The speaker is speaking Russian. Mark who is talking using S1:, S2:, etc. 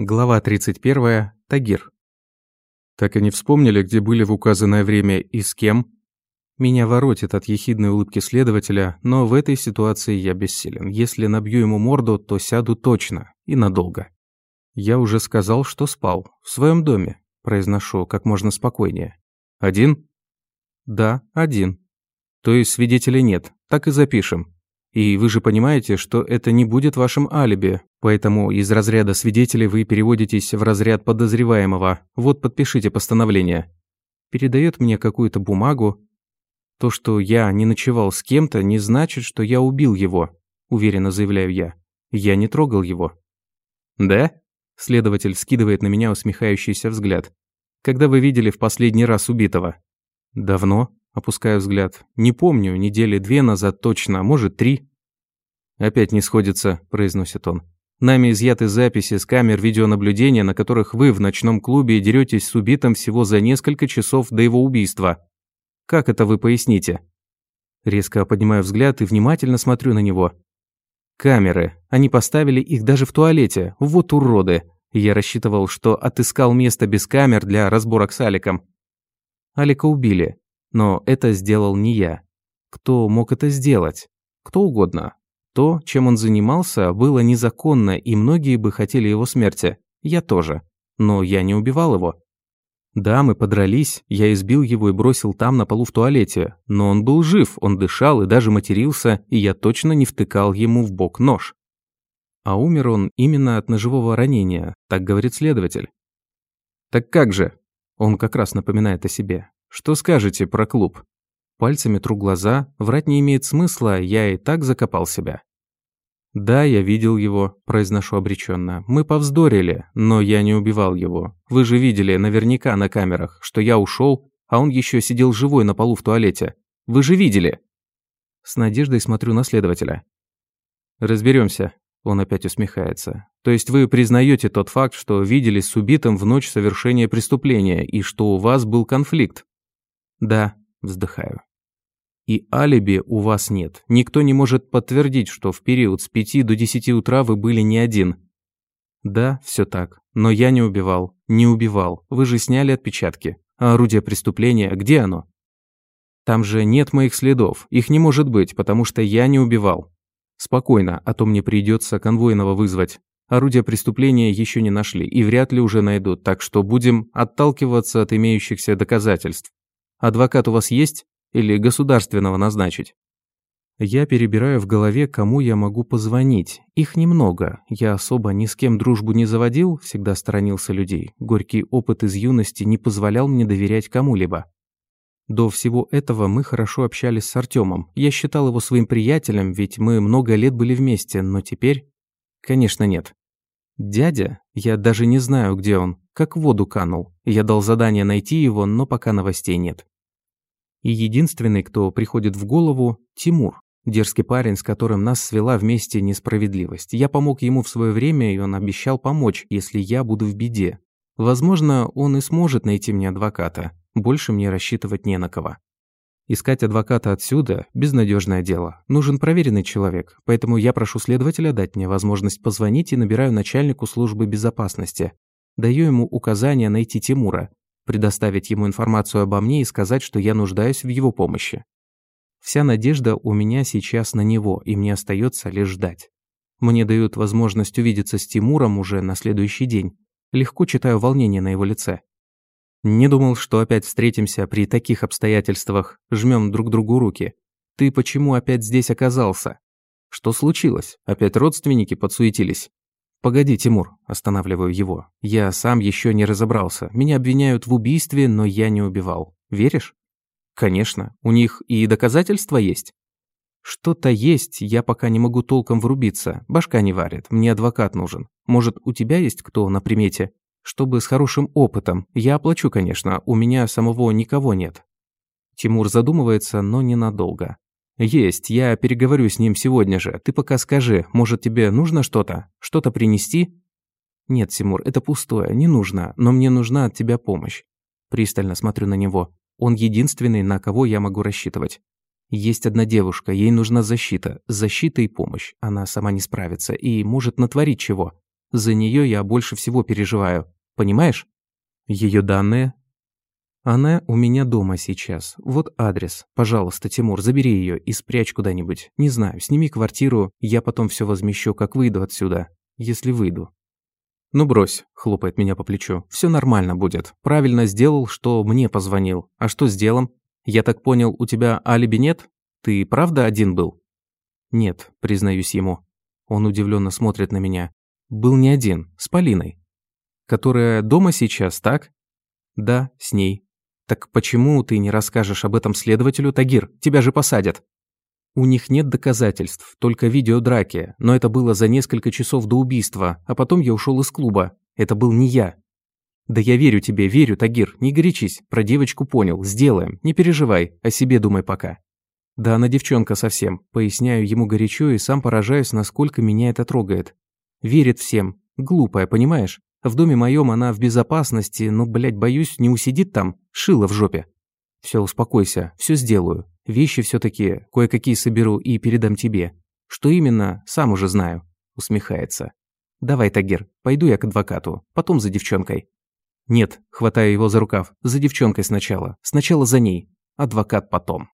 S1: Глава 31. Тагир. Так и не вспомнили, где были в указанное время и с кем? Меня воротит от ехидной улыбки следователя, но в этой ситуации я бессилен. Если набью ему морду, то сяду точно и надолго. Я уже сказал, что спал. В своем доме. Произношу как можно спокойнее. Один? Да, один. То есть свидетелей нет. Так и запишем. И вы же понимаете, что это не будет вашим алиби, поэтому из разряда свидетелей вы переводитесь в разряд подозреваемого. Вот подпишите постановление. Передает мне какую-то бумагу. То, что я не ночевал с кем-то, не значит, что я убил его, уверенно заявляю я. Я не трогал его. Да? Следователь скидывает на меня усмехающийся взгляд. Когда вы видели в последний раз убитого? Давно, Опускаю взгляд. Не помню, недели две назад точно, может три. Опять не сходится, произносит он. Нами изъяты записи с камер видеонаблюдения, на которых вы в ночном клубе деретесь с убитым всего за несколько часов до его убийства. Как это вы поясните? Резко поднимаю взгляд и внимательно смотрю на него. Камеры. Они поставили их даже в туалете. Вот уроды. Я рассчитывал, что отыскал место без камер для разборок с Аликом. Алика убили. Но это сделал не я. Кто мог это сделать? Кто угодно. То, чем он занимался, было незаконно, и многие бы хотели его смерти. Я тоже. Но я не убивал его. Да, мы подрались, я избил его и бросил там на полу в туалете, но он был жив, он дышал и даже матерился, и я точно не втыкал ему в бок нож. А умер он именно от ножевого ранения, так говорит следователь. Так как же? Он как раз напоминает о себе. Что скажете про клуб? Пальцами тру глаза, врать не имеет смысла, я и так закопал себя. «Да, я видел его», – произношу обреченно. «Мы повздорили, но я не убивал его. Вы же видели наверняка на камерах, что я ушел, а он еще сидел живой на полу в туалете. Вы же видели?» С надеждой смотрю на следователя. Разберемся. Он опять усмехается. То есть вы признаете тот факт, что видели с убитым в ночь совершения преступления и что у вас был конфликт? Да, вздыхаю. И алиби у вас нет. Никто не может подтвердить, что в период с 5 до 10 утра вы были не один. Да, все так. Но я не убивал. Не убивал. Вы же сняли отпечатки. А орудие преступления, где оно? Там же нет моих следов. Их не может быть, потому что я не убивал. Спокойно, а то мне придется конвойного вызвать. Орудия преступления еще не нашли и вряд ли уже найдут, так что будем отталкиваться от имеющихся доказательств. Адвокат у вас есть? Или государственного назначить? Я перебираю в голове, кому я могу позвонить. Их немного. Я особо ни с кем дружбу не заводил, всегда сторонился людей. Горький опыт из юности не позволял мне доверять кому-либо. До всего этого мы хорошо общались с Артемом. Я считал его своим приятелем, ведь мы много лет были вместе, но теперь... Конечно, нет. Дядя? Я даже не знаю, где он. Как в воду канул. Я дал задание найти его, но пока новостей нет. И единственный, кто приходит в голову – Тимур. Дерзкий парень, с которым нас свела вместе несправедливость. Я помог ему в свое время, и он обещал помочь, если я буду в беде. Возможно, он и сможет найти мне адвоката. Больше мне рассчитывать не на кого. Искать адвоката отсюда – безнадежное дело. Нужен проверенный человек, поэтому я прошу следователя дать мне возможность позвонить и набираю начальнику службы безопасности. Даю ему указание найти Тимура, предоставить ему информацию обо мне и сказать, что я нуждаюсь в его помощи. Вся надежда у меня сейчас на него, и мне остается лишь ждать. Мне дают возможность увидеться с Тимуром уже на следующий день. Легко читаю волнение на его лице. Не думал, что опять встретимся при таких обстоятельствах, жмем друг другу руки. Ты почему опять здесь оказался? Что случилось? Опять родственники подсуетились? «Погоди, Тимур», – останавливаю его. «Я сам еще не разобрался. Меня обвиняют в убийстве, но я не убивал. Веришь?» «Конечно. У них и доказательства есть». «Что-то есть, я пока не могу толком врубиться. Башка не варит, мне адвокат нужен. Может, у тебя есть кто на примете? Чтобы с хорошим опытом. Я оплачу, конечно, у меня самого никого нет». Тимур задумывается, но ненадолго. «Есть, я переговорю с ним сегодня же. Ты пока скажи, может тебе нужно что-то? Что-то принести?» «Нет, Тимур, это пустое, не нужно, но мне нужна от тебя помощь». Пристально смотрю на него. Он единственный, на кого я могу рассчитывать. Есть одна девушка, ей нужна защита, защита и помощь. Она сама не справится и может натворить чего. За нее я больше всего переживаю. Понимаешь? Ее данные? Она у меня дома сейчас. Вот адрес. Пожалуйста, Тимур, забери ее и спрячь куда-нибудь. Не знаю, сними квартиру, я потом все возмещу, как выйду отсюда. Если выйду. «Ну брось», – хлопает меня по плечу. «Все нормально будет. Правильно сделал, что мне позвонил. А что с делом? Я так понял, у тебя алиби нет? Ты правда один был?» «Нет», – признаюсь ему. Он удивленно смотрит на меня. «Был не один, с Полиной». «Которая дома сейчас, так?» «Да, с ней». «Так почему ты не расскажешь об этом следователю, Тагир? Тебя же посадят». У них нет доказательств, только видео драки, но это было за несколько часов до убийства, а потом я ушел из клуба. Это был не я. Да я верю тебе, верю, Тагир, не горячись, про девочку понял, сделаем, не переживай, о себе думай пока. Да она девчонка совсем, поясняю ему горячо и сам поражаюсь, насколько меня это трогает. Верит всем, глупая, понимаешь? В доме моем она в безопасности, но, блядь, боюсь, не усидит там, шила в жопе. Все, успокойся, все сделаю. Вещи все-таки кое-какие соберу и передам тебе. Что именно, сам уже знаю», – усмехается. «Давай, Тагир, пойду я к адвокату, потом за девчонкой». «Нет», – хватая его за рукав, – «за девчонкой сначала. Сначала за ней. Адвокат потом».